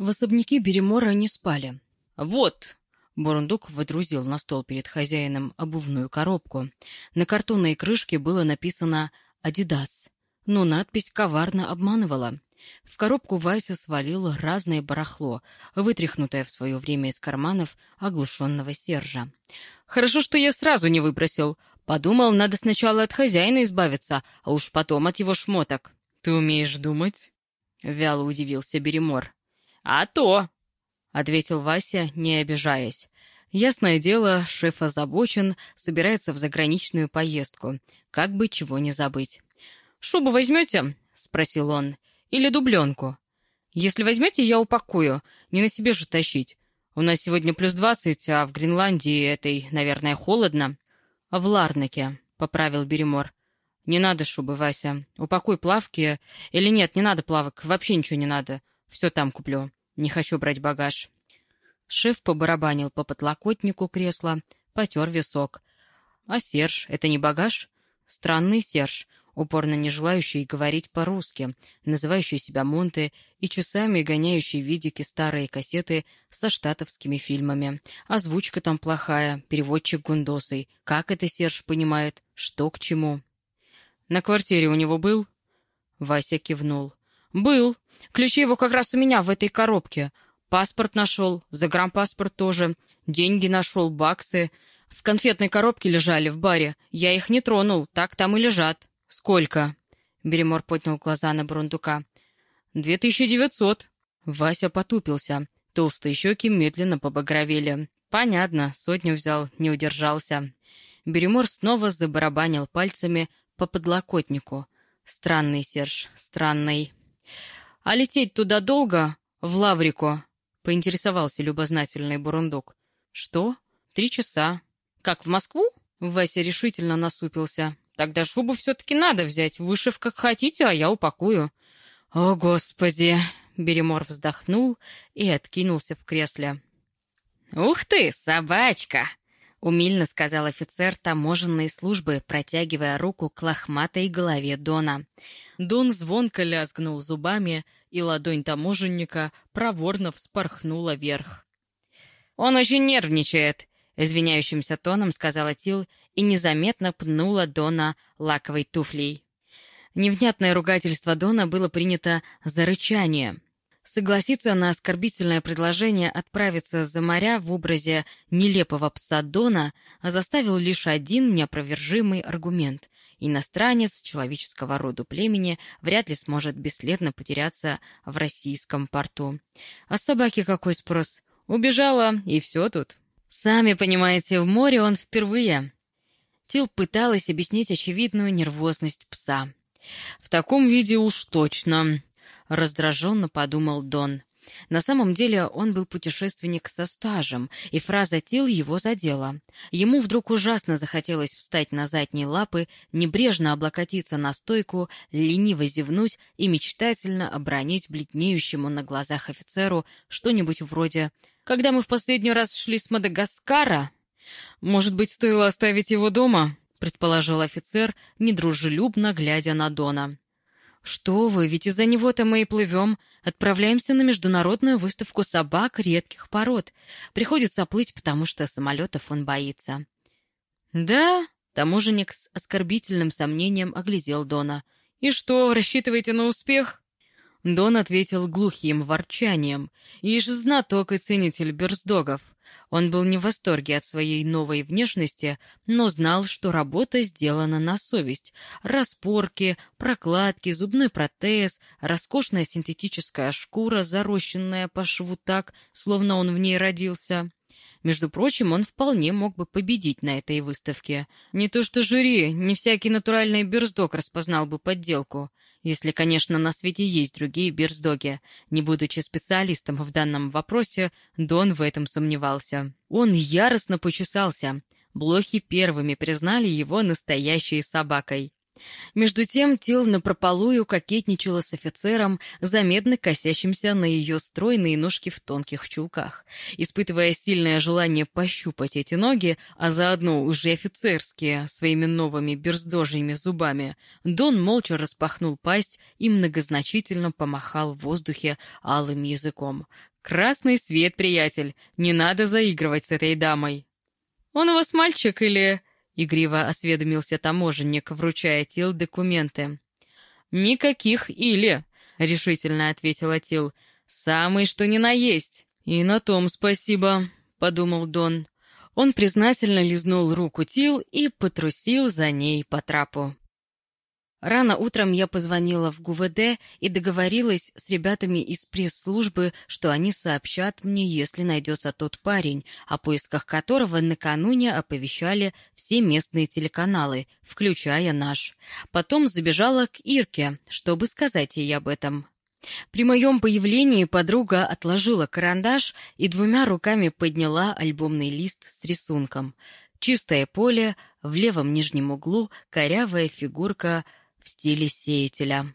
В особняке Беремора не спали. «Вот!» Бурундук выдрузил на стол перед хозяином обувную коробку. На картонной крышке было написано «Адидас», но надпись коварно обманывала. В коробку Вася свалил разное барахло, вытряхнутое в свое время из карманов оглушенного Сержа. «Хорошо, что я сразу не выбросил. Подумал, надо сначала от хозяина избавиться, а уж потом от его шмоток». «Ты умеешь думать?» — вяло удивился Беремор. «А то!» — ответил Вася, не обижаясь. Ясное дело, шеф озабочен, собирается в заграничную поездку. Как бы чего не забыть. «Шубу возьмете?» — спросил он. «Или дубленку?» «Если возьмете, я упакую. Не на себе же тащить. У нас сегодня плюс двадцать, а в Гренландии этой, наверное, холодно». «В Ларнаке», — поправил Беремор. «Не надо шубы, Вася. Упакуй плавки. Или нет, не надо плавок. Вообще ничего не надо. Все там куплю. Не хочу брать багаж». Шеф побарабанил по подлокотнику кресла, потер висок. «А Серж — это не багаж?» Странный Серж, упорно не желающий говорить по-русски, называющий себя Монте и часами гоняющий видики старые кассеты со штатовскими фильмами. Озвучка там плохая, переводчик гундосый. Как это Серж понимает? Что к чему? «На квартире у него был?» Вася кивнул. «Был. Ключи его как раз у меня в этой коробке. Паспорт нашел, загранпаспорт тоже. Деньги нашел, баксы. В конфетной коробке лежали в баре. Я их не тронул, так там и лежат. Сколько? Беремор поднял глаза на Бурундука. «Две тысячи девятьсот». Вася потупился. Толстые щеки медленно побагровели. «Понятно, сотню взял, не удержался». Беремор снова забарабанил пальцами по подлокотнику. «Странный, Серж, странный». «А лететь туда долго? В Лаврику?» — поинтересовался любознательный бурундук. «Что? Три часа. Как, в Москву?» Вася решительно насупился. «Тогда шубу все-таки надо взять. Вышив как хотите, а я упакую». «О, Господи!» — Беремор вздохнул и откинулся в кресле. «Ух ты, собачка!» — умильно сказал офицер таможенной службы, протягивая руку к лохматой голове Дона. Дон звонко лязгнул зубами, и ладонь таможенника проворно вспорхнула вверх. «Он очень нервничает», — извиняющимся тоном сказала Тил и незаметно пнула Дона лаковой туфлей. Невнятное ругательство Дона было принято за рычание — Согласиться на оскорбительное предложение отправиться за моря в образе нелепого пса Дона заставил лишь один неопровержимый аргумент. Иностранец человеческого рода племени вряд ли сможет бесследно потеряться в российском порту. А собаке какой спрос? Убежала, и все тут. Сами понимаете, в море он впервые. Тил пыталась объяснить очевидную нервозность пса. «В таком виде уж точно», раздраженно подумал Дон. На самом деле он был путешественник со стажем, и фраза «тил» его задела. Ему вдруг ужасно захотелось встать на задние лапы, небрежно облокотиться на стойку, лениво зевнуть и мечтательно обронить бледнеющему на глазах офицеру что-нибудь вроде «Когда мы в последний раз шли с Мадагаскара?» «Может быть, стоило оставить его дома?» — предположил офицер, недружелюбно глядя на Дона. «Что вы, ведь из-за него-то мы и плывем. Отправляемся на международную выставку собак редких пород. Приходится плыть, потому что самолетов он боится». «Да?» — таможенник с оскорбительным сомнением оглядел Дона. «И что, рассчитываете на успех?» Дон ответил глухим ворчанием. «Ишь, знаток и ценитель берсдогов. Он был не в восторге от своей новой внешности, но знал, что работа сделана на совесть. Распорки, прокладки, зубной протез, роскошная синтетическая шкура, зарощенная по шву так, словно он в ней родился. Между прочим, он вполне мог бы победить на этой выставке. Не то что жюри, не всякий натуральный берздок распознал бы подделку. Если, конечно, на свете есть другие бирсдоги. Не будучи специалистом в данном вопросе, Дон в этом сомневался. Он яростно почесался. Блохи первыми признали его настоящей собакой. Между тем Тил напропалую кокетничала с офицером, заметно косящимся на ее стройные ножки в тонких чулках. Испытывая сильное желание пощупать эти ноги, а заодно уже офицерские, своими новыми берздожьими зубами, Дон молча распахнул пасть и многозначительно помахал в воздухе алым языком. «Красный свет, приятель! Не надо заигрывать с этой дамой!» «Он у вас мальчик или...» — игриво осведомился таможенник, вручая Тил документы. «Никаких «или», — решительно ответила Тил. «Самый что ни на есть». «И на том спасибо», — подумал Дон. Он признательно лизнул руку Тил и потрусил за ней по трапу. Рано утром я позвонила в ГУВД и договорилась с ребятами из пресс-службы, что они сообщат мне, если найдется тот парень, о поисках которого накануне оповещали все местные телеканалы, включая наш. Потом забежала к Ирке, чтобы сказать ей об этом. При моем появлении подруга отложила карандаш и двумя руками подняла альбомный лист с рисунком. Чистое поле, в левом нижнем углу корявая фигурка — в стиле сеятеля.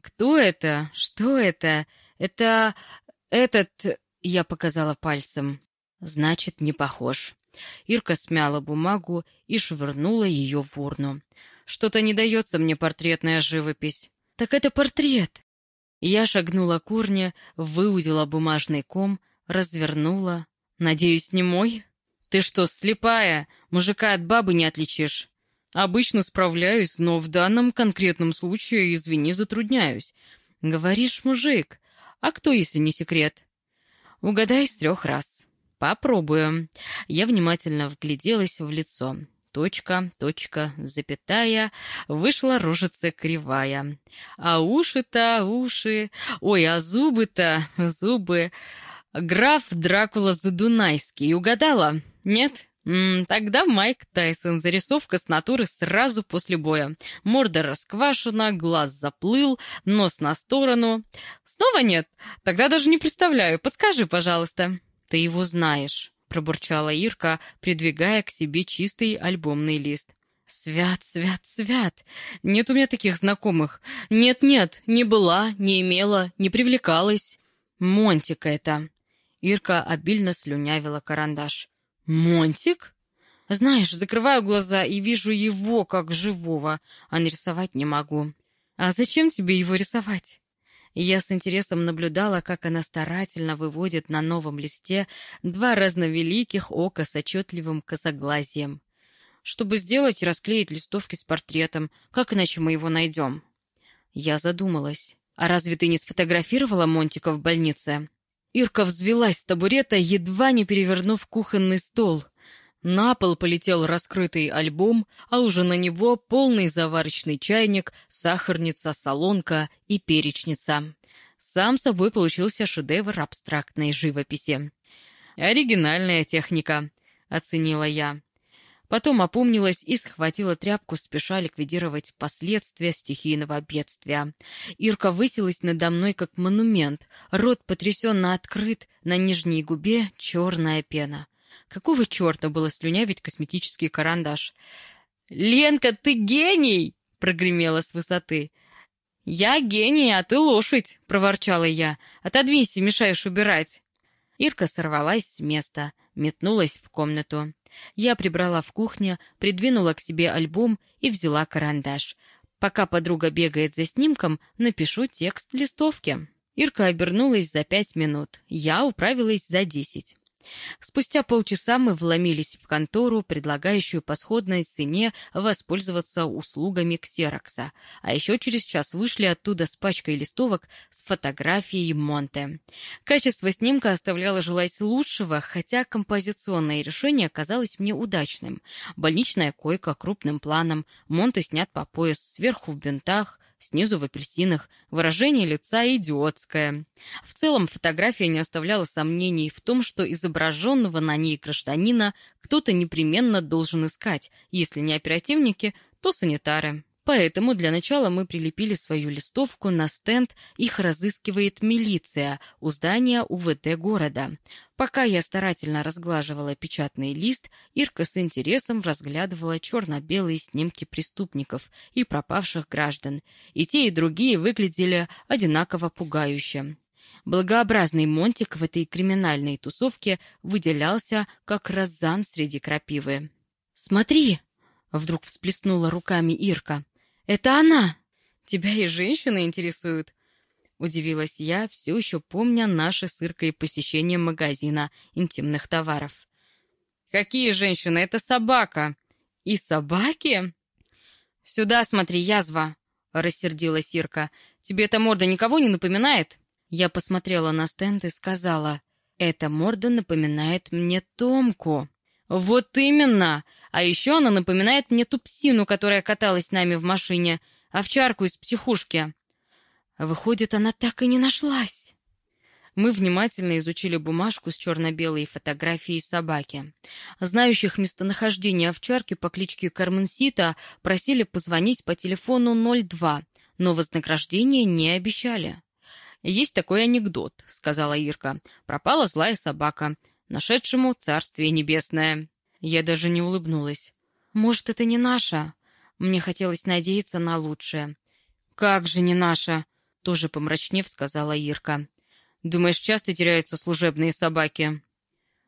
«Кто это? Что это? Это... этот...» — я показала пальцем. «Значит, не похож». Ирка смяла бумагу и швырнула ее в урну. «Что-то не дается мне портретная живопись». «Так это портрет!» Я шагнула к урне, выудила бумажный ком, развернула. «Надеюсь, не мой?» «Ты что, слепая? Мужика от бабы не отличишь?» Обычно справляюсь, но в данном конкретном случае, извини, затрудняюсь. Говоришь, мужик. А кто, если не секрет? Угадай с трех раз. Попробуем. Я внимательно вгляделась в лицо. Точка, точка, запятая, вышла рожица кривая. А уши-то, уши... Ой, а зубы-то, зубы... Граф Дракула Задунайский. Угадала? Нет? М -м, тогда Майк Тайсон. Зарисовка с натуры сразу после боя. Морда расквашена, глаз заплыл, нос на сторону. Снова нет? Тогда даже не представляю. Подскажи, пожалуйста. Ты его знаешь, пробурчала Ирка, придвигая к себе чистый альбомный лист. «Свят, свят, свят! Нет у меня таких знакомых. Нет-нет, не была, не имела, не привлекалась. Монтика это!» Ирка обильно слюнявила карандаш. «Монтик?» «Знаешь, закрываю глаза и вижу его как живого, а нарисовать не могу». «А зачем тебе его рисовать?» Я с интересом наблюдала, как она старательно выводит на новом листе два разновеликих ока с отчетливым косоглазием. «Чтобы сделать и расклеить листовки с портретом. Как иначе мы его найдем?» Я задумалась. «А разве ты не сфотографировала Монтика в больнице?» Ирка взвелась с табурета, едва не перевернув кухонный стол. На пол полетел раскрытый альбом, а уже на него полный заварочный чайник, сахарница, солонка и перечница. Сам собой получился шедевр абстрактной живописи. «Оригинальная техника», — оценила я. Потом опомнилась и схватила тряпку, спеша ликвидировать последствия стихийного бедствия. Ирка высилась надо мной, как монумент. Рот потрясенно открыт, на нижней губе черная пена. Какого черта было слюнявить косметический карандаш? «Ленка, ты гений!» — прогремела с высоты. «Я гений, а ты лошадь!» — проворчала я. «Отодвинься, мешаешь убирать!» Ирка сорвалась с места, метнулась в комнату. Я прибрала в кухне, придвинула к себе альбом и взяла карандаш. Пока подруга бегает за снимком, напишу текст листовки. Ирка обернулась за пять минут. Я управилась за десять. Спустя полчаса мы вломились в контору, предлагающую по сходной цене воспользоваться услугами ксерокса, а еще через час вышли оттуда с пачкой листовок с фотографией Монте. Качество снимка оставляло желать лучшего, хотя композиционное решение казалось мне удачным. Больничная койка крупным планом, Монте снят по пояс, сверху в бинтах, снизу в апельсинах, выражение лица идиотское. В целом фотография не оставляла сомнений в том, что изображенного на ней гражданина кто-то непременно должен искать, если не оперативники, то санитары. Поэтому для начала мы прилепили свою листовку на стенд «Их разыскивает милиция» у здания УВД города. Пока я старательно разглаживала печатный лист, Ирка с интересом разглядывала черно-белые снимки преступников и пропавших граждан. И те, и другие выглядели одинаково пугающе. Благообразный Монтик в этой криминальной тусовке выделялся, как розан среди крапивы. «Смотри!» — вдруг всплеснула руками Ирка. Это она! Тебя и женщины интересуют?» Удивилась я, все еще помня наше с Иркой посещение магазина интимных товаров. «Какие женщины? Это собака!» «И собаки?» «Сюда смотри, язва!» — рассердилась Ирка. «Тебе эта морда никого не напоминает?» Я посмотрела на стенд и сказала, «Эта морда напоминает мне Томку». «Вот именно! А еще она напоминает мне ту псину, которая каталась с нами в машине, овчарку из психушки. Выходит, она так и не нашлась. Мы внимательно изучили бумажку с черно-белой фотографией собаки. Знающих местонахождение овчарки по кличке Карменсита просили позвонить по телефону 02, но вознаграждение не обещали. «Есть такой анекдот», — сказала Ирка. «Пропала злая собака. Нашедшему царствие небесное». Я даже не улыбнулась. «Может, это не наша?» Мне хотелось надеяться на лучшее. «Как же не наша?» — тоже помрачнев сказала Ирка. «Думаешь, часто теряются служебные собаки?»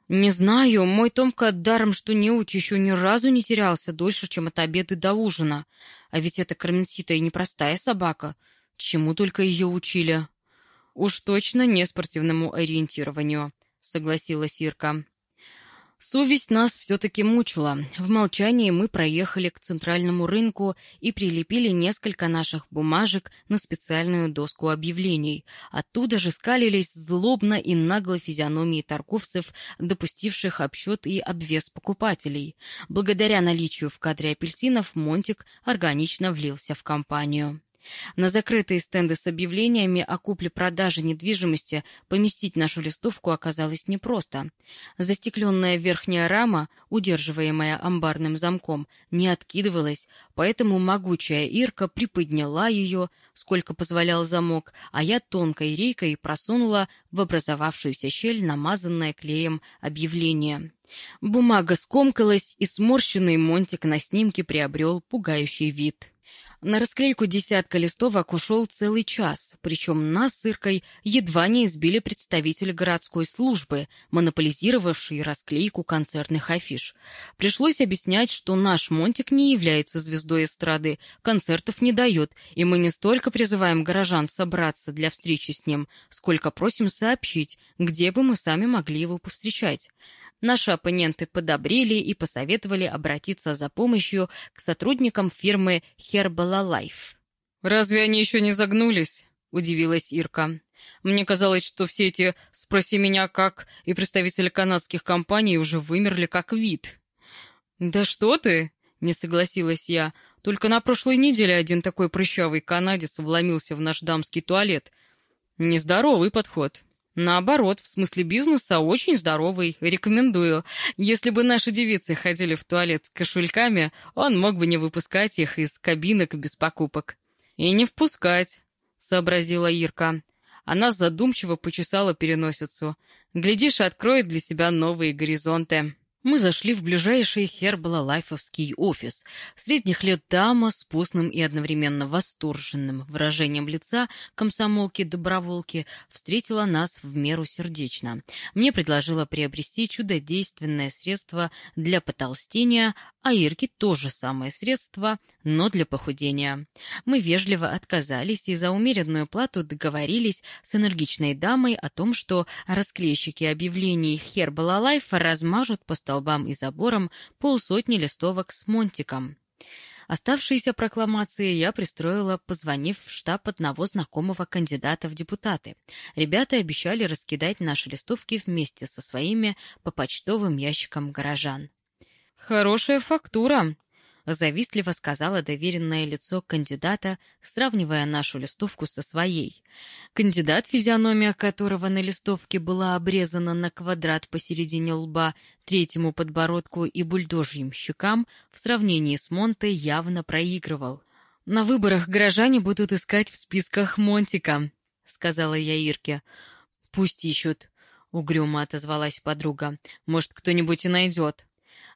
«Не знаю. Мой Томка даром, что не уч, еще ни разу не терялся дольше, чем от обеда до ужина. А ведь эта Карменсита и непростая собака. Чему только ее учили?» «Уж точно не спортивному ориентированию», — согласилась Ирка. Совесть нас все-таки мучила. В молчании мы проехали к центральному рынку и прилепили несколько наших бумажек на специальную доску объявлений. Оттуда же скалились злобно и нагло физиономии торговцев, допустивших обсчет и обвес покупателей. Благодаря наличию в кадре апельсинов Монтик органично влился в компанию. На закрытые стенды с объявлениями о купле-продаже недвижимости поместить нашу листовку оказалось непросто. Застекленная верхняя рама, удерживаемая амбарным замком, не откидывалась, поэтому могучая Ирка приподняла ее, сколько позволял замок, а я тонкой рейкой просунула в образовавшуюся щель намазанное клеем объявление. Бумага скомкалась, и сморщенный монтик на снимке приобрел пугающий вид. На расклейку десятка листовок ушел целый час, причем нас с Иркой едва не избили представители городской службы, монополизировавшие расклейку концертных афиш. Пришлось объяснять, что наш Монтик не является звездой эстрады, концертов не дает, и мы не столько призываем горожан собраться для встречи с ним, сколько просим сообщить, где бы мы сами могли его повстречать. Наши оппоненты подобрели и посоветовали обратиться за помощью к сотрудникам фирмы Herbalife. «Разве они еще не загнулись?» — удивилась Ирка. «Мне казалось, что все эти «спроси меня как» и представители канадских компаний уже вымерли как вид». «Да что ты!» — не согласилась я. «Только на прошлой неделе один такой прыщавый канадец вломился в наш дамский туалет. Нездоровый подход». Наоборот, в смысле бизнеса очень здоровый, рекомендую. Если бы наши девицы ходили в туалет с кошельками, он мог бы не выпускать их из кабинок без покупок. «И не впускать», — сообразила Ирка. Она задумчиво почесала переносицу. «Глядишь, откроет для себя новые горизонты». Мы зашли в ближайший Хербала-Лайфовский офис. Средних лет дама с постным и одновременно восторженным выражением лица комсомолки-доброволки встретила нас в меру сердечно. Мне предложила приобрести чудодейственное средство для потолстения, а Ирке то же самое средство, но для похудения. Мы вежливо отказались и за умеренную плату договорились с энергичной дамой о том, что расклейщики объявлений Хербала-Лайфа размажут по столу столбам и заборам полсотни листовок с монтиком. Оставшиеся прокламации я пристроила, позвонив в штаб одного знакомого кандидата в депутаты. Ребята обещали раскидать наши листовки вместе со своими по почтовым ящикам горожан. «Хорошая фактура», завистливо сказала доверенное лицо кандидата, сравнивая нашу листовку со своей. Кандидат, физиономия которого на листовке была обрезана на квадрат посередине лба, третьему подбородку и бульдожьим щекам, в сравнении с Монте явно проигрывал. «На выборах горожане будут искать в списках Монтика», — сказала я Ирке. «Пусть ищут», — угрюмо отозвалась подруга. «Может, кто-нибудь и найдет».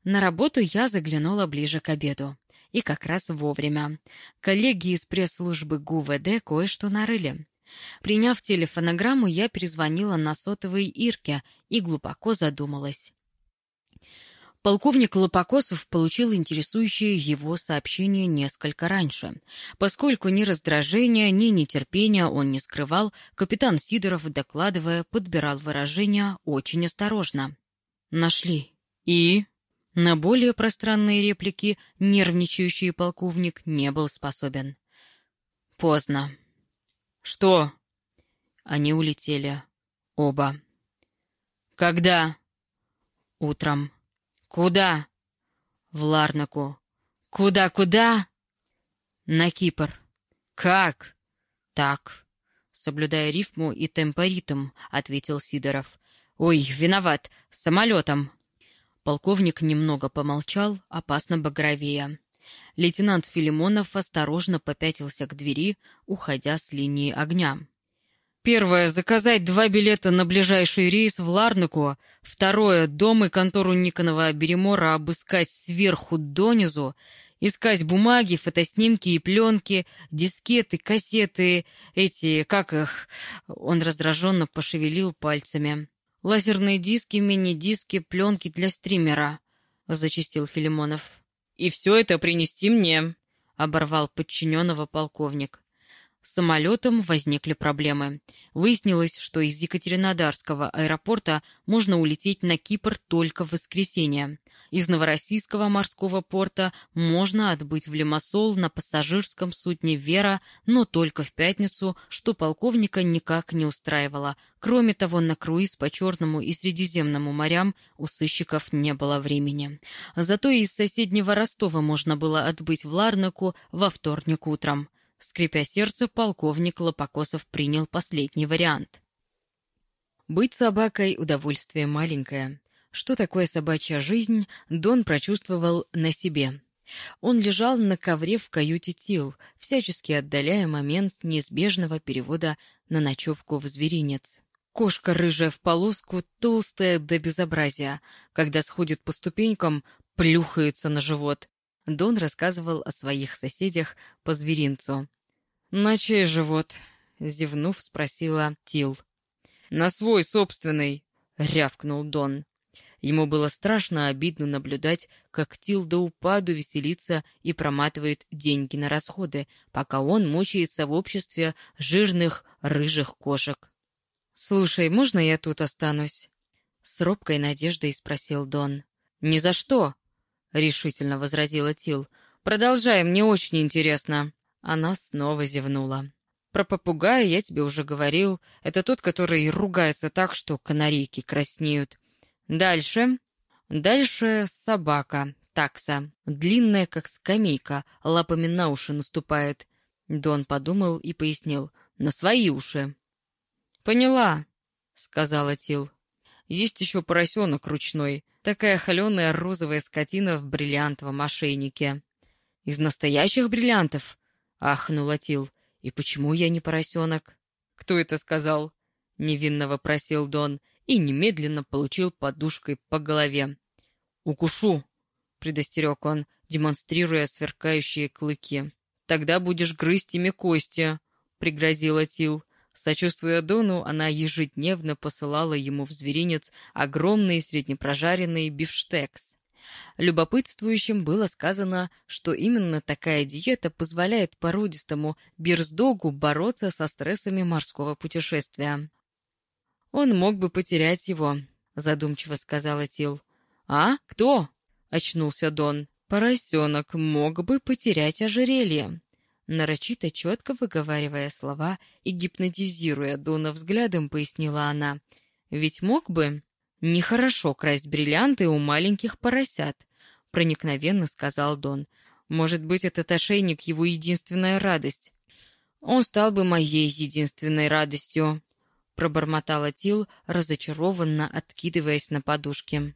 На работу я заглянула ближе к обеду. И как раз вовремя. Коллеги из пресс-службы ГУВД кое-что нарыли. Приняв телефонограмму, я перезвонила на сотовый Ирке и глубоко задумалась. Полковник Лопокосов получил интересующее его сообщение несколько раньше. Поскольку ни раздражения, ни нетерпения он не скрывал, капитан Сидоров, докладывая, подбирал выражения очень осторожно. «Нашли. И?» На более пространные реплики нервничающий полковник не был способен. «Поздно», «Что?» Они улетели. Оба. «Когда?» «Утром». «Куда?» «В Ларнаку». «Куда-куда?» «На Кипр». «Как?» «Так». Соблюдая рифму и темпоритм, ответил Сидоров. «Ой, виноват, самолетом». Полковник немного помолчал, опасно багровея. Лейтенант Филимонов осторожно попятился к двери, уходя с линии огня. Первое — заказать два билета на ближайший рейс в Ларнаку. Второе — дом и контору Никонова Беремора обыскать сверху донизу, искать бумаги, фотоснимки и пленки, дискеты, кассеты, эти, как их... Он раздраженно пошевелил пальцами. «Лазерные диски, мини-диски, пленки для стримера», — зачистил Филимонов. «И все это принести мне», — оборвал подчиненного полковник. С самолетом возникли проблемы. Выяснилось, что из Екатеринодарского аэропорта можно улететь на Кипр только в воскресенье. Из Новороссийского морского порта можно отбыть в Лимассол на пассажирском судне «Вера», но только в пятницу, что полковника никак не устраивало. Кроме того, на круиз по Черному и Средиземному морям у сыщиков не было времени. Зато из соседнего Ростова можно было отбыть в Ларнаку во вторник утром. Скрипя сердце, полковник Лопокосов принял последний вариант. Быть собакой — удовольствие маленькое. Что такое собачья жизнь, Дон прочувствовал на себе. Он лежал на ковре в каюте Тил, всячески отдаляя момент неизбежного перевода на ночевку в зверинец. Кошка рыжая в полоску, толстая до безобразия. Когда сходит по ступенькам, плюхается на живот. Дон рассказывал о своих соседях по зверинцу. «На чей живот?» — зевнув, спросила Тил. «На свой собственный!» — рявкнул Дон. Ему было страшно обидно наблюдать, как Тил до упаду веселится и проматывает деньги на расходы, пока он мучается в обществе жирных рыжих кошек. «Слушай, можно я тут останусь?» С робкой надеждой спросил Дон. «Ни за что!» — решительно возразила Тил. «Продолжай, мне очень интересно». Она снова зевнула. «Про попугая я тебе уже говорил. Это тот, который ругается так, что канарейки краснеют. Дальше. Дальше собака, такса. Длинная, как скамейка, лапами на уши наступает». Дон подумал и пояснил. «На свои уши». «Поняла», — сказала Тил. «Есть еще поросенок ручной. Такая холеная розовая скотина в бриллиантовом ошейнике. Из настоящих бриллиантов? Ахнула Тил. И почему я не поросенок? Кто это сказал? Невинно вопросил Дон и немедленно получил подушкой по голове. «Укушу!» — предостерег он, демонстрируя сверкающие клыки. «Тогда будешь грызть ими кости», — пригрозила Тил. Сочувствуя Дону, она ежедневно посылала ему в зверинец огромный среднепрожаренный бифштекс. Любопытствующим было сказано, что именно такая диета позволяет породистому бирсдогу бороться со стрессами морского путешествия. «Он мог бы потерять его», — задумчиво сказала Тил. «А? Кто?» — очнулся Дон. «Поросенок мог бы потерять ожерелье» нарочито четко выговаривая слова и гипнотизируя Дона взглядом, пояснила она. «Ведь мог бы...» «Нехорошо красть бриллианты у маленьких поросят», — проникновенно сказал Дон. «Может быть, этот ошейник — его единственная радость?» «Он стал бы моей единственной радостью», — пробормотала Тил, разочарованно откидываясь на подушке.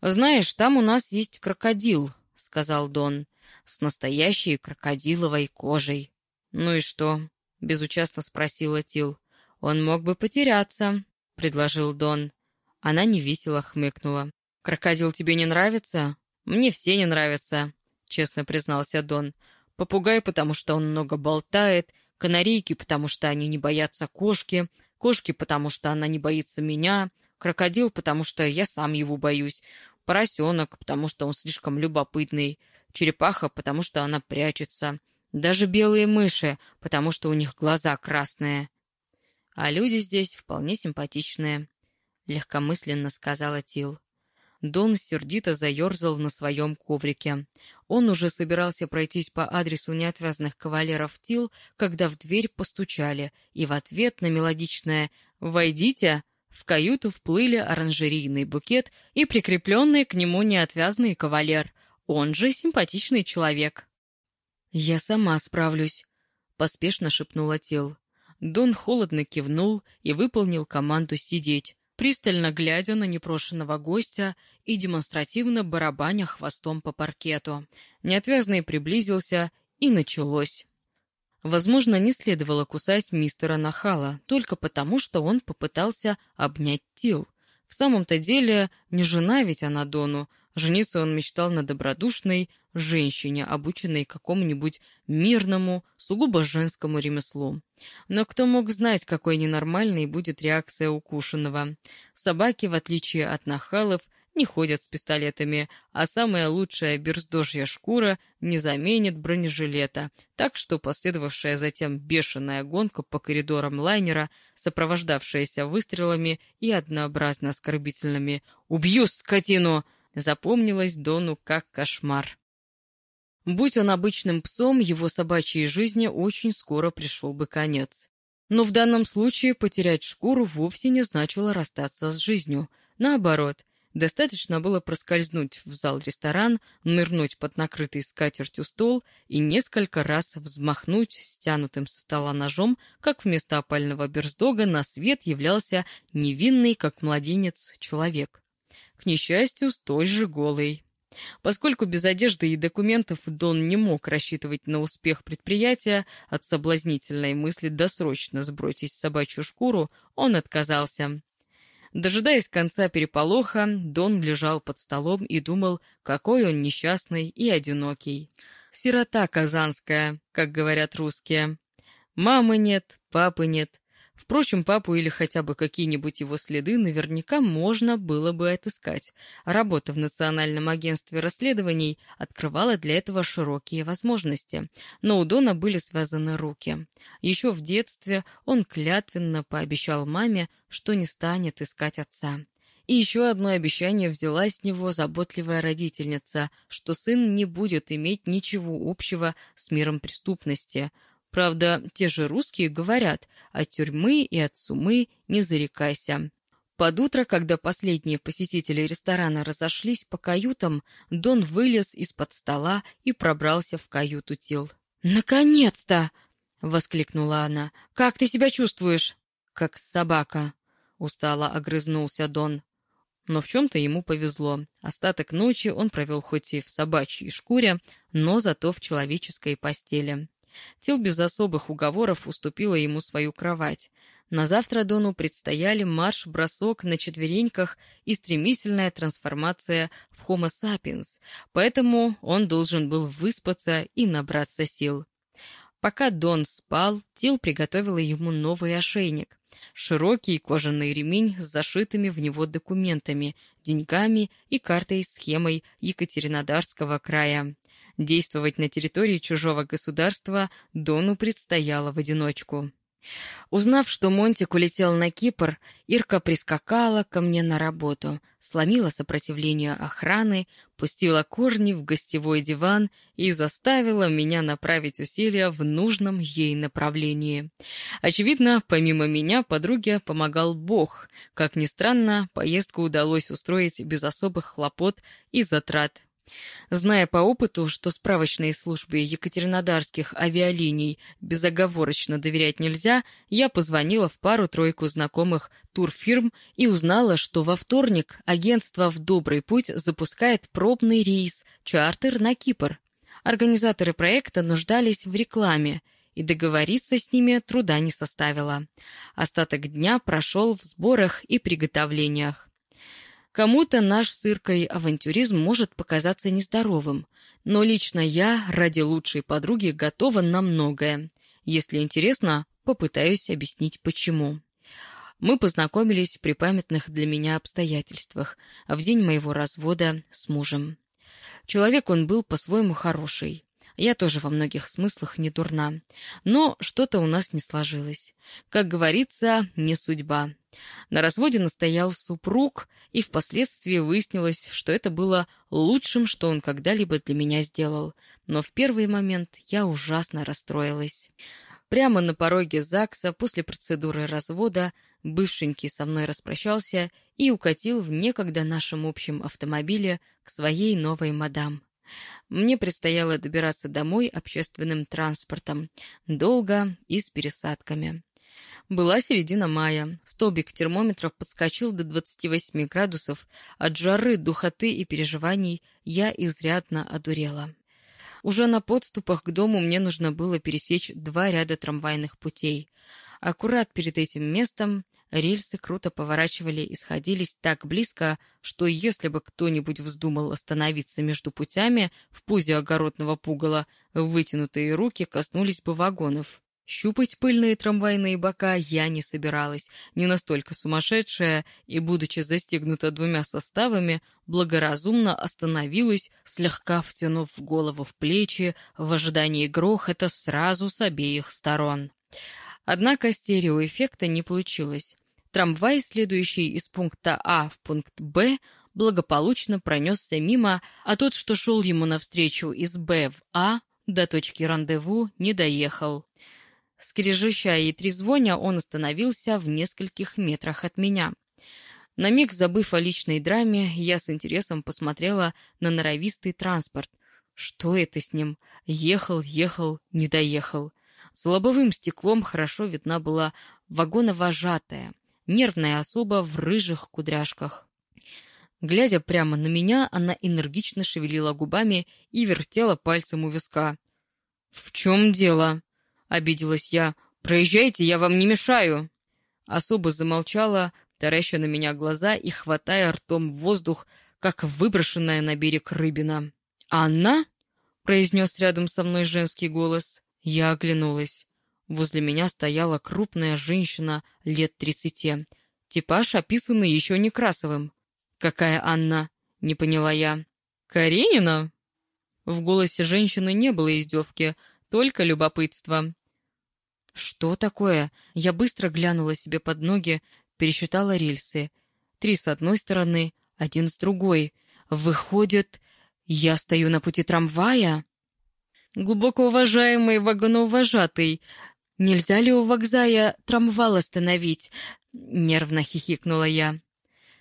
«Знаешь, там у нас есть крокодил», — сказал Дон. С настоящей крокодиловой кожей. «Ну и что?» — безучастно спросила Тил. «Он мог бы потеряться», — предложил Дон. Она невесело хмыкнула. «Крокодил тебе не нравится?» «Мне все не нравятся», — честно признался Дон. «Попугай, потому что он много болтает, канарейки, потому что они не боятся кошки, кошки, потому что она не боится меня, крокодил, потому что я сам его боюсь, поросенок, потому что он слишком любопытный, черепаха, потому что она прячется, даже белые мыши, потому что у них глаза красные. А люди здесь вполне симпатичные, — легкомысленно сказала Тил. Дон сердито заерзал на своем коврике. Он уже собирался пройтись по адресу неотвязных кавалеров Тил, когда в дверь постучали, и в ответ на мелодичное «Войдите!» в каюту вплыли оранжерийный букет и прикрепленный к нему неотвязный кавалер, он же симпатичный человек. «Я сама справлюсь», — поспешно шепнула Тил. Дон холодно кивнул и выполнил команду сидеть, пристально глядя на непрошенного гостя и демонстративно барабаня хвостом по паркету. Неотвязный приблизился, и началось. Возможно, не следовало кусать мистера Нахала, только потому, что он попытался обнять Тил. В самом-то деле, не жена ведь она Дону. Жениться он мечтал на добродушной женщине, обученной какому-нибудь мирному, сугубо женскому ремеслу. Но кто мог знать, какой ненормальной будет реакция укушенного? Собаки, в отличие от нахалов, не ходят с пистолетами, а самая лучшая берздожья шкура не заменит бронежилета, так что последовавшая затем бешеная гонка по коридорам лайнера, сопровождавшаяся выстрелами и однообразно оскорбительными «Убью скотину!» Запомнилась Дону как кошмар. Будь он обычным псом, его собачьей жизни очень скоро пришел бы конец. Но в данном случае потерять шкуру вовсе не значило расстаться с жизнью. Наоборот, достаточно было проскользнуть в зал-ресторан, нырнуть под накрытый скатертью стол и несколько раз взмахнуть стянутым со стола ножом, как вместо опального берздога на свет являлся невинный, как младенец, человек. К несчастью, столь же голый. Поскольку без одежды и документов Дон не мог рассчитывать на успех предприятия, от соблазнительной мысли досрочно сбросить собачью шкуру, он отказался. Дожидаясь конца переполоха, Дон лежал под столом и думал, какой он несчастный и одинокий. «Сирота казанская», как говорят русские. Мамы нет, папы нет, Впрочем, папу или хотя бы какие-нибудь его следы наверняка можно было бы отыскать. Работа в Национальном агентстве расследований открывала для этого широкие возможности. Но у Дона были связаны руки. Еще в детстве он клятвенно пообещал маме, что не станет искать отца. И еще одно обещание взяла с него заботливая родительница, что сын не будет иметь ничего общего с миром преступности – Правда, те же русские говорят «от тюрьмы и от сумы не зарекайся». Под утро, когда последние посетители ресторана разошлись по каютам, Дон вылез из-под стола и пробрался в каюту Тил. «Наконец-то!» — воскликнула она. «Как ты себя чувствуешь?» «Как собака», — устало огрызнулся Дон. Но в чем-то ему повезло. Остаток ночи он провел хоть и в собачьей шкуре, но зато в человеческой постели. Тил без особых уговоров уступила ему свою кровать. На завтра Дону предстояли марш-бросок на четвереньках и стремительная трансформация в Homo sapiens, поэтому он должен был выспаться и набраться сил. Пока Дон спал, Тил приготовила ему новый ошейник. Широкий кожаный ремень с зашитыми в него документами, деньгами и картой-схемой Екатеринодарского края. Действовать на территории чужого государства Дону предстояло в одиночку. Узнав, что Монтик улетел на Кипр, Ирка прискакала ко мне на работу, сломила сопротивление охраны, пустила корни в гостевой диван и заставила меня направить усилия в нужном ей направлении. Очевидно, помимо меня подруге помогал Бог. Как ни странно, поездку удалось устроить без особых хлопот и затрат. Зная по опыту, что справочной службе екатеринодарских авиалиний безоговорочно доверять нельзя, я позвонила в пару-тройку знакомых турфирм и узнала, что во вторник агентство «В добрый путь» запускает пробный рейс «Чартер» на Кипр. Организаторы проекта нуждались в рекламе, и договориться с ними труда не составило. Остаток дня прошел в сборах и приготовлениях. Кому-то наш с Иркой авантюризм может показаться нездоровым, но лично я ради лучшей подруги готова на многое. Если интересно, попытаюсь объяснить почему. Мы познакомились при памятных для меня обстоятельствах, в день моего развода с мужем. Человек он был по-своему хороший. Я тоже во многих смыслах не дурна. Но что-то у нас не сложилось. Как говорится, не судьба. На разводе настоял супруг, и впоследствии выяснилось, что это было лучшим, что он когда-либо для меня сделал. Но в первый момент я ужасно расстроилась. Прямо на пороге ЗАГСа после процедуры развода бывшенький со мной распрощался и укатил в некогда нашем общем автомобиле к своей новой мадам. Мне предстояло добираться домой общественным транспортом, долго и с пересадками. Была середина мая. Столбик термометров подскочил до 28 градусов. От жары, духоты и переживаний я изрядно одурела. Уже на подступах к дому мне нужно было пересечь два ряда трамвайных путей. Аккурат перед этим местом Рельсы круто поворачивали и сходились так близко, что если бы кто-нибудь вздумал остановиться между путями в пузе огородного пугала, вытянутые руки коснулись бы вагонов. Щупать пыльные трамвайные бока я не собиралась, не настолько сумасшедшая, и, будучи застегнута двумя составами, благоразумно остановилась, слегка втянув голову в плечи, в ожидании грохота сразу с обеих сторон. Однако стереоэффекта не получилось. Трамвай, следующий из пункта А в пункт Б, благополучно пронесся мимо, а тот, что шел ему навстречу из Б в А, до точки рандеву не доехал. Скрежеща и трезвоня, он остановился в нескольких метрах от меня. На миг забыв о личной драме, я с интересом посмотрела на норовистый транспорт. Что это с ним? Ехал, ехал, не доехал. За лобовым стеклом хорошо видна была вагоновожатая нервная особа в рыжих кудряшках. Глядя прямо на меня, она энергично шевелила губами и вертела пальцем у виска. «В чем дело?» — обиделась я. «Проезжайте, я вам не мешаю!» Особа замолчала, тараща на меня глаза и хватая ртом воздух, как выброшенная на берег рыбина. «Анна?» — произнес рядом со мной женский голос. Я оглянулась. Возле меня стояла крупная женщина лет тридцати. Типаж описанный еще Некрасовым. «Какая Анна?» — не поняла я. «Каренина?» В голосе женщины не было издевки, только любопытство. «Что такое?» Я быстро глянула себе под ноги, пересчитала рельсы. Три с одной стороны, один с другой. Выходит, я стою на пути трамвая? Глубоко уважаемый вагоновожатый, «Нельзя ли у вокзая трамвал остановить?» — нервно хихикнула я.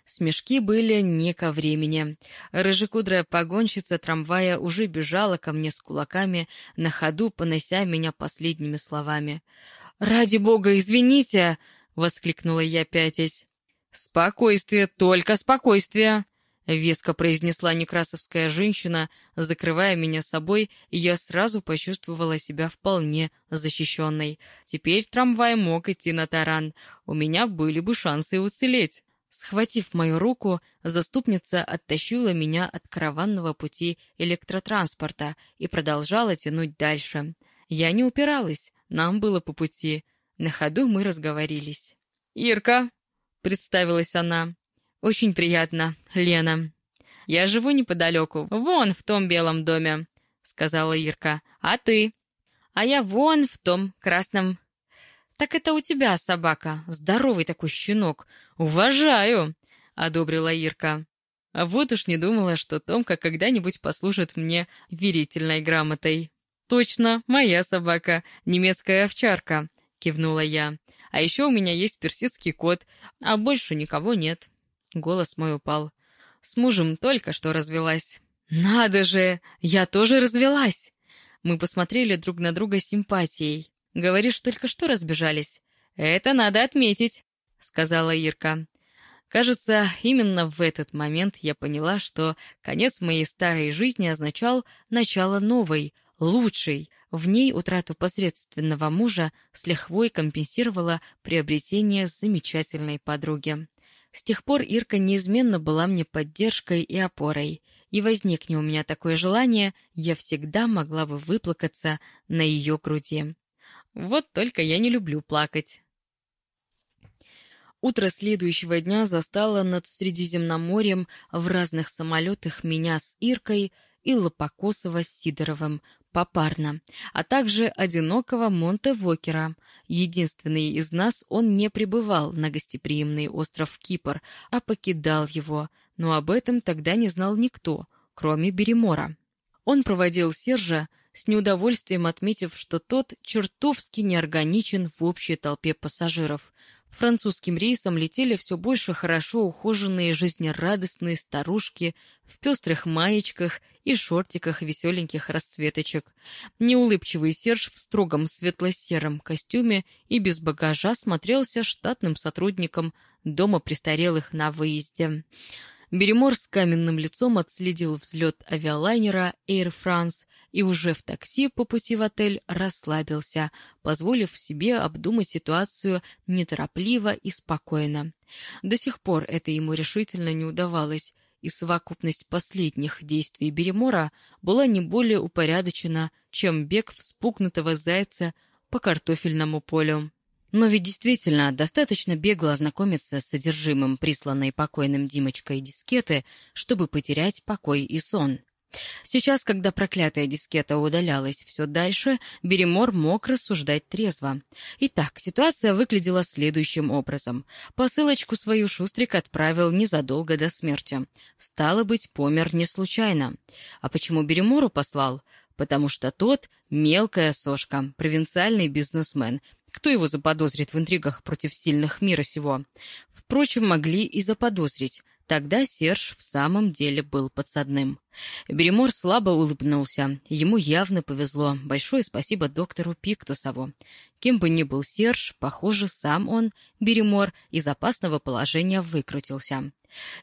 Смешки были не ко времени. Рыжекудрая погонщица трамвая уже бежала ко мне с кулаками, на ходу понося меня последними словами. «Ради бога, извините!» — воскликнула я, пятясь. «Спокойствие, только спокойствие!» — веско произнесла некрасовская женщина, закрывая меня собой, я сразу почувствовала себя вполне защищенной. Теперь трамвай мог идти на таран. У меня были бы шансы уцелеть. Схватив мою руку, заступница оттащила меня от караванного пути электротранспорта и продолжала тянуть дальше. Я не упиралась, нам было по пути. На ходу мы разговорились. «Ирка!» — представилась она. «Очень приятно, Лена. Я живу неподалеку, вон в том белом доме», — сказала Ирка. «А ты?» «А я вон в том красном». «Так это у тебя собака, здоровый такой щенок. Уважаю!» — одобрила Ирка. А вот уж не думала, что Томка когда-нибудь послужит мне верительной грамотой. «Точно, моя собака, немецкая овчарка», — кивнула я. «А еще у меня есть персидский кот, а больше никого нет». Голос мой упал. С мужем только что развелась. «Надо же! Я тоже развелась!» Мы посмотрели друг на друга с симпатией. «Говоришь, только что разбежались?» «Это надо отметить», — сказала Ирка. Кажется, именно в этот момент я поняла, что конец моей старой жизни означал начало новой, лучшей. В ней утрату посредственного мужа с лихвой компенсировала приобретение замечательной подруги. С тех пор Ирка неизменно была мне поддержкой и опорой, и возникне у меня такое желание, я всегда могла бы выплакаться на ее груди. Вот только я не люблю плакать. Утро следующего дня застало над Средиземноморьем в разных самолетах меня с Иркой и Лопокосова с Сидоровым, попарно, а также одинокого Монте-Вокера. Единственный из нас он не пребывал на гостеприимный остров Кипр, а покидал его, но об этом тогда не знал никто, кроме Беремора. Он проводил Сержа, с неудовольствием отметив, что тот чертовски неорганичен в общей толпе пассажиров — Французским рейсом летели все больше хорошо ухоженные жизнерадостные старушки в пестрых маечках и шортиках веселеньких расцветочек. Неулыбчивый Серж в строгом светло-сером костюме и без багажа смотрелся штатным сотрудником дома престарелых на выезде. Беремор с каменным лицом отследил взлет авиалайнера Air France и уже в такси по пути в отель расслабился, позволив себе обдумать ситуацию неторопливо и спокойно. До сих пор это ему решительно не удавалось, и совокупность последних действий Беремора была не более упорядочена, чем бег вспугнутого зайца по картофельному полю. Но ведь действительно достаточно бегло ознакомиться с содержимым присланной покойным Димочкой дискеты, чтобы потерять покой и сон. Сейчас, когда проклятая дискета удалялась все дальше, Беремор мог рассуждать трезво. Итак, ситуация выглядела следующим образом. Посылочку свою Шустрик отправил незадолго до смерти. Стало быть, помер не случайно. А почему Беремору послал? Потому что тот — мелкая сошка, провинциальный бизнесмен — кто его заподозрит в интригах против сильных мира сего? Впрочем, могли и заподозрить. Тогда Серж в самом деле был подсадным. Беремор слабо улыбнулся. Ему явно повезло. Большое спасибо доктору Пиктусову. Кем бы ни был Серж, похоже, сам он, Беремор, из опасного положения выкрутился.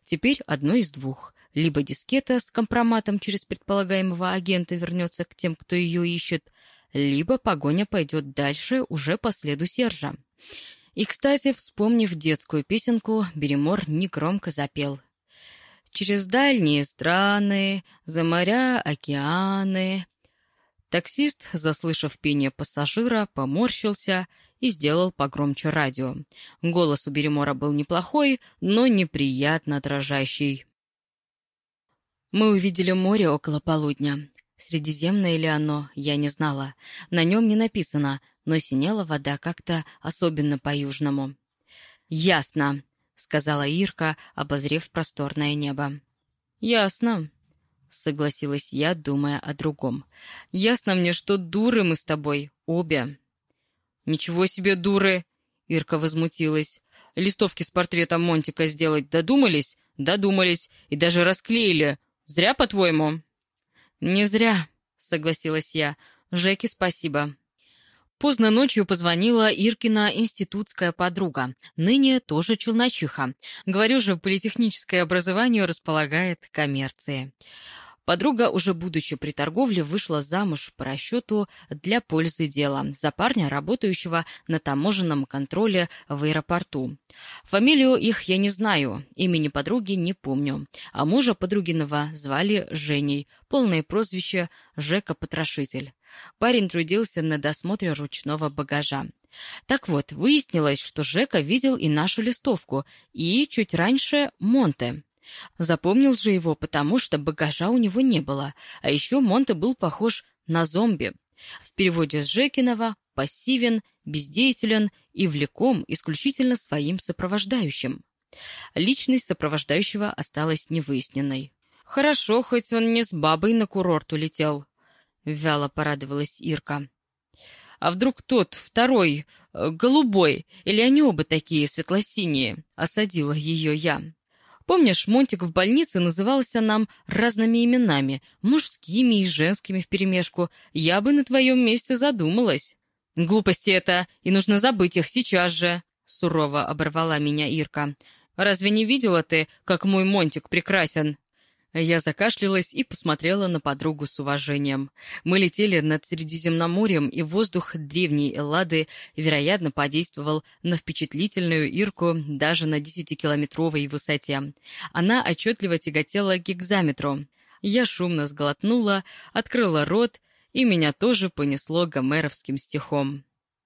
Теперь одно из двух. Либо дискета с компроматом через предполагаемого агента вернется к тем, кто ее ищет, либо погоня пойдет дальше уже по следу Сержа. И, кстати, вспомнив детскую песенку, Беремор негромко запел. «Через дальние страны, за моря, океаны». Таксист, заслышав пение пассажира, поморщился и сделал погромче радио. Голос у Беремора был неплохой, но неприятно дрожащий. Мы увидели море около полудня. Средиземное ли оно, я не знала. На нем не написано, но синела вода как-то особенно по-южному. «Ясно», — сказала Ирка, обозрев просторное небо. «Ясно», — согласилась я, думая о другом. «Ясно мне, что дуры мы с тобой, обе». «Ничего себе дуры!» — Ирка возмутилась. «Листовки с портретом Монтика сделать додумались?» «Додумались. И даже расклеили. Зря, по-твоему?» «Не зря», — согласилась я. «Жеке спасибо». Поздно ночью позвонила Иркина институтская подруга, ныне тоже челночиха. Говорю же, политехническое образование располагает коммерцией. Подруга, уже будучи при торговле, вышла замуж по расчету для пользы дела за парня, работающего на таможенном контроле в аэропорту. Фамилию их я не знаю, имени подруги не помню, а мужа подругиного звали Женей, полное прозвище Жека-потрошитель. Парень трудился на досмотре ручного багажа. Так вот, выяснилось, что Жека видел и нашу листовку, и чуть раньше Монте. Запомнил же его, потому что багажа у него не было, а еще Монте был похож на зомби. В переводе с Жекинова «пассивен», «бездеятелен» и «влеком» исключительно своим сопровождающим. Личность сопровождающего осталась невыясненной. «Хорошо, хоть он не с бабой на курорт улетел», — вяло порадовалась Ирка. «А вдруг тот, второй, э, голубой, или они оба такие светло-синие?» — осадила ее я. Помнишь, Монтик в больнице назывался нам разными именами, мужскими и женскими вперемешку. Я бы на твоем месте задумалась. Глупости это, и нужно забыть их сейчас же. Сурово оборвала меня Ирка. Разве не видела ты, как мой Монтик прекрасен?» Я закашлялась и посмотрела на подругу с уважением. Мы летели над Средиземноморьем, и воздух древней Эллады, вероятно, подействовал на впечатлительную Ирку даже на десятикилометровой высоте. Она отчетливо тяготела к гигзаметру. Я шумно сглотнула, открыла рот, и меня тоже понесло гомеровским стихом.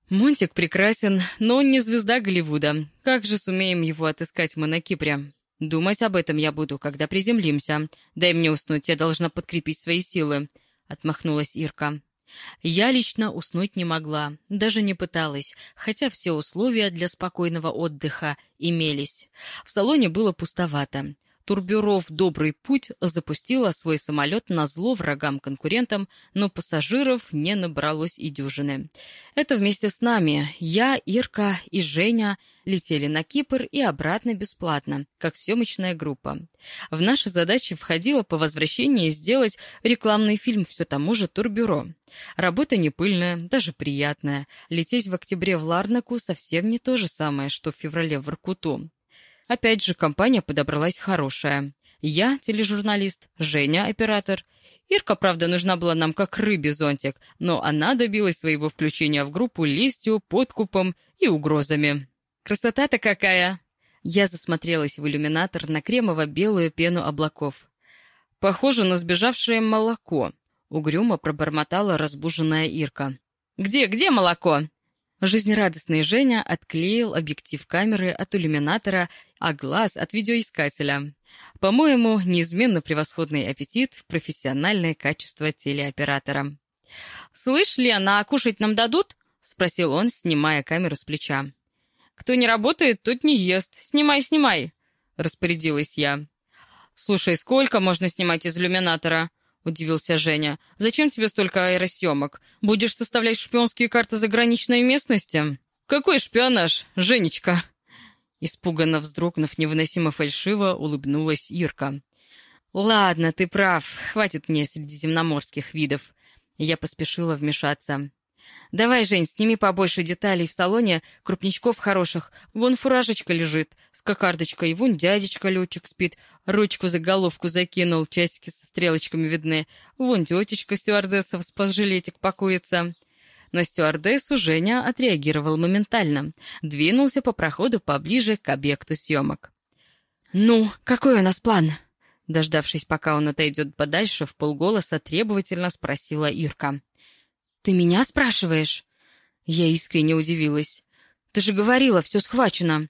«Монтик прекрасен, но он не звезда Голливуда. Как же сумеем его отыскать мы на Кипре?» «Думать об этом я буду, когда приземлимся. Дай мне уснуть, я должна подкрепить свои силы», — отмахнулась Ирка. Я лично уснуть не могла, даже не пыталась, хотя все условия для спокойного отдыха имелись. В салоне было пустовато. Турбюров «Добрый путь» запустила свой самолет на зло врагам-конкурентам, но пассажиров не набралось и дюжины. Это вместе с нами. Я, Ирка и Женя летели на Кипр и обратно бесплатно, как съемочная группа. В наши задачи входило по возвращении сделать рекламный фильм все тому же турбюро. Работа не пыльная, даже приятная. Лететь в октябре в Ларнаку совсем не то же самое, что в феврале в Иркуту. Опять же, компания подобралась хорошая. Я тележурналист, Женя оператор. Ирка, правда, нужна была нам как рыбе зонтик, но она добилась своего включения в группу листью, подкупом и угрозами. «Красота-то какая!» Я засмотрелась в иллюминатор на кремово-белую пену облаков. «Похоже на сбежавшее молоко», — угрюмо пробормотала разбуженная Ирка. «Где, где молоко?» Жизнерадостный Женя отклеил объектив камеры от иллюминатора, а глаз от видеоискателя. По-моему, неизменно превосходный аппетит, профессиональное качество телеоператора. «Слышь, Лена, а кушать нам дадут?» — спросил он, снимая камеру с плеча. «Кто не работает, тот не ест. Снимай, снимай!» — распорядилась я. «Слушай, сколько можно снимать из иллюминатора?» — удивился Женя. «Зачем тебе столько аэросъемок? Будешь составлять шпионские карты заграничной местности?» «Какой шпионаж, Женечка?» Испуганно вздрогнув невыносимо фальшиво, улыбнулась Ирка. «Ладно, ты прав. Хватит мне средиземноморских видов». Я поспешила вмешаться. «Давай, Жень, сними побольше деталей в салоне, крупничков хороших. Вон фуражечка лежит с кокардочкой, вон дядечка-летчик спит, ручку за головку закинул, часики со стрелочками видны. Вон тетечка стюардесса с жилетик пакуется». На стюардессу Женя отреагировал моментально. Двинулся по проходу поближе к объекту съемок. «Ну, какой у нас план?» Дождавшись, пока он отойдет подальше, в полголоса требовательно спросила Ирка. «Ты меня спрашиваешь?» Я искренне удивилась. «Ты же говорила, все схвачено».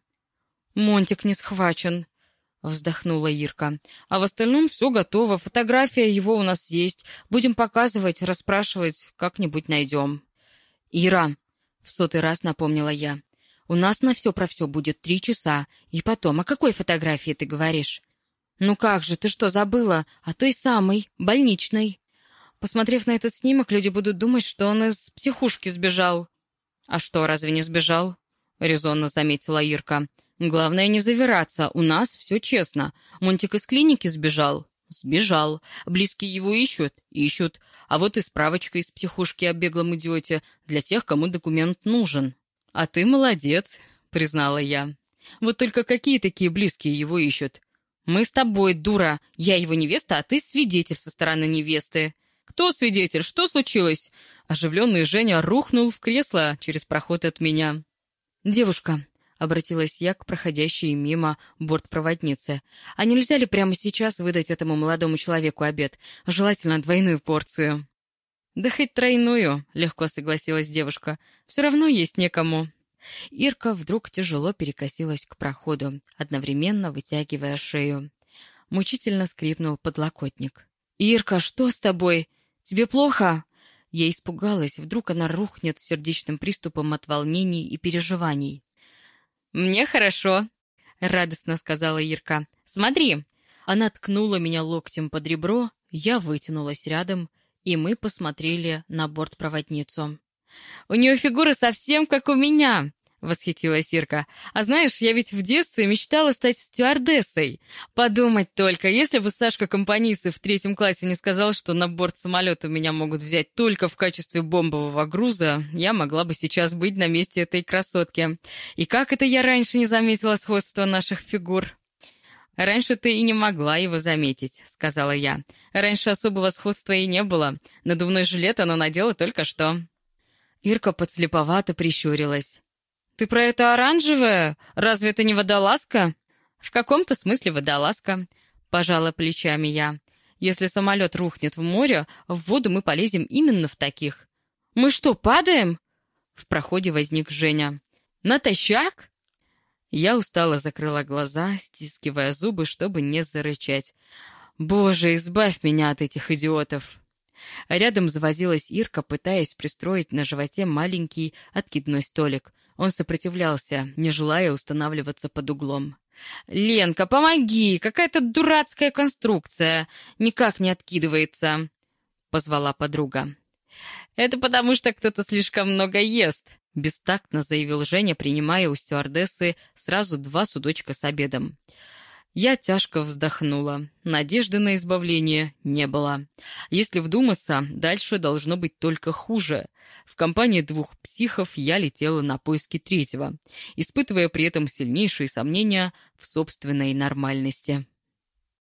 «Монтик не схвачен», — вздохнула Ирка. «А в остальном все готово. Фотография его у нас есть. Будем показывать, расспрашивать, как-нибудь найдем». «Ира», — в сотый раз напомнила я, — «у нас на все про все будет три часа. И потом, о какой фотографии ты говоришь?» «Ну как же, ты что, забыла? О той самой, больничной». Посмотрев на этот снимок, люди будут думать, что он из психушки сбежал. «А что, разве не сбежал?» — резонно заметила Ирка. «Главное не завираться, у нас все честно. Монтик из клиники сбежал?» «Сбежал. Близкие его ищут?» «Ищут. А вот и справочка из психушки о беглом идиоте для тех, кому документ нужен». «А ты молодец», — признала я. «Вот только какие такие близкие его ищут?» «Мы с тобой, дура. Я его невеста, а ты свидетель со стороны невесты». «Кто свидетель? Что случилось?» Оживленный Женя рухнул в кресло через проход от меня. «Девушка», — обратилась я к проходящей мимо бортпроводнице, «а нельзя ли прямо сейчас выдать этому молодому человеку обед? Желательно двойную порцию». «Да хоть тройную», — легко согласилась девушка. «Все равно есть некому». Ирка вдруг тяжело перекосилась к проходу, одновременно вытягивая шею. Мучительно скрипнул подлокотник. «Ирка, что с тобой?» «Тебе плохо?» Я испугалась, вдруг она рухнет с сердечным приступом от волнений и переживаний. «Мне хорошо», — радостно сказала Ирка. «Смотри!» Она ткнула меня локтем под ребро, я вытянулась рядом, и мы посмотрели на бортпроводницу. «У нее фигура совсем как у меня!» — восхитилась Ирка. «А знаешь, я ведь в детстве мечтала стать стюардессой. Подумать только, если бы Сашка Компанийцев в третьем классе не сказал, что на борт самолета меня могут взять только в качестве бомбового груза, я могла бы сейчас быть на месте этой красотки. И как это я раньше не заметила сходства наших фигур?» «Раньше ты и не могла его заметить», — сказала я. «Раньше особого сходства и не было. Надувной жилет она надела только что». Ирка подслеповато прищурилась. «Ты про это оранжевое? Разве это не водолазка?» «В каком-то смысле водолазка», — пожала плечами я. «Если самолет рухнет в море, в воду мы полезем именно в таких». «Мы что, падаем?» В проходе возник Женя. «Натощак?» Я устало закрыла глаза, стискивая зубы, чтобы не зарычать. «Боже, избавь меня от этих идиотов!» Рядом завозилась Ирка, пытаясь пристроить на животе маленький откидной столик. Он сопротивлялся, не желая устанавливаться под углом. «Ленка, помоги! Какая-то дурацкая конструкция! Никак не откидывается!» — позвала подруга. «Это потому, что кто-то слишком много ест», — бестактно заявил Женя, принимая у стюардессы сразу два судочка с обедом. Я тяжко вздохнула. Надежды на избавление не было. Если вдуматься, дальше должно быть только хуже. В компании двух психов я летела на поиски третьего, испытывая при этом сильнейшие сомнения в собственной нормальности.